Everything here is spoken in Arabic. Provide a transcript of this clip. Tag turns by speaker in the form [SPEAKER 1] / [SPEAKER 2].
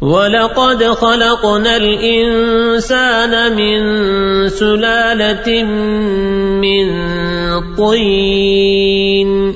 [SPEAKER 1] ولقد خلقنا الإنسان من سلالة من طين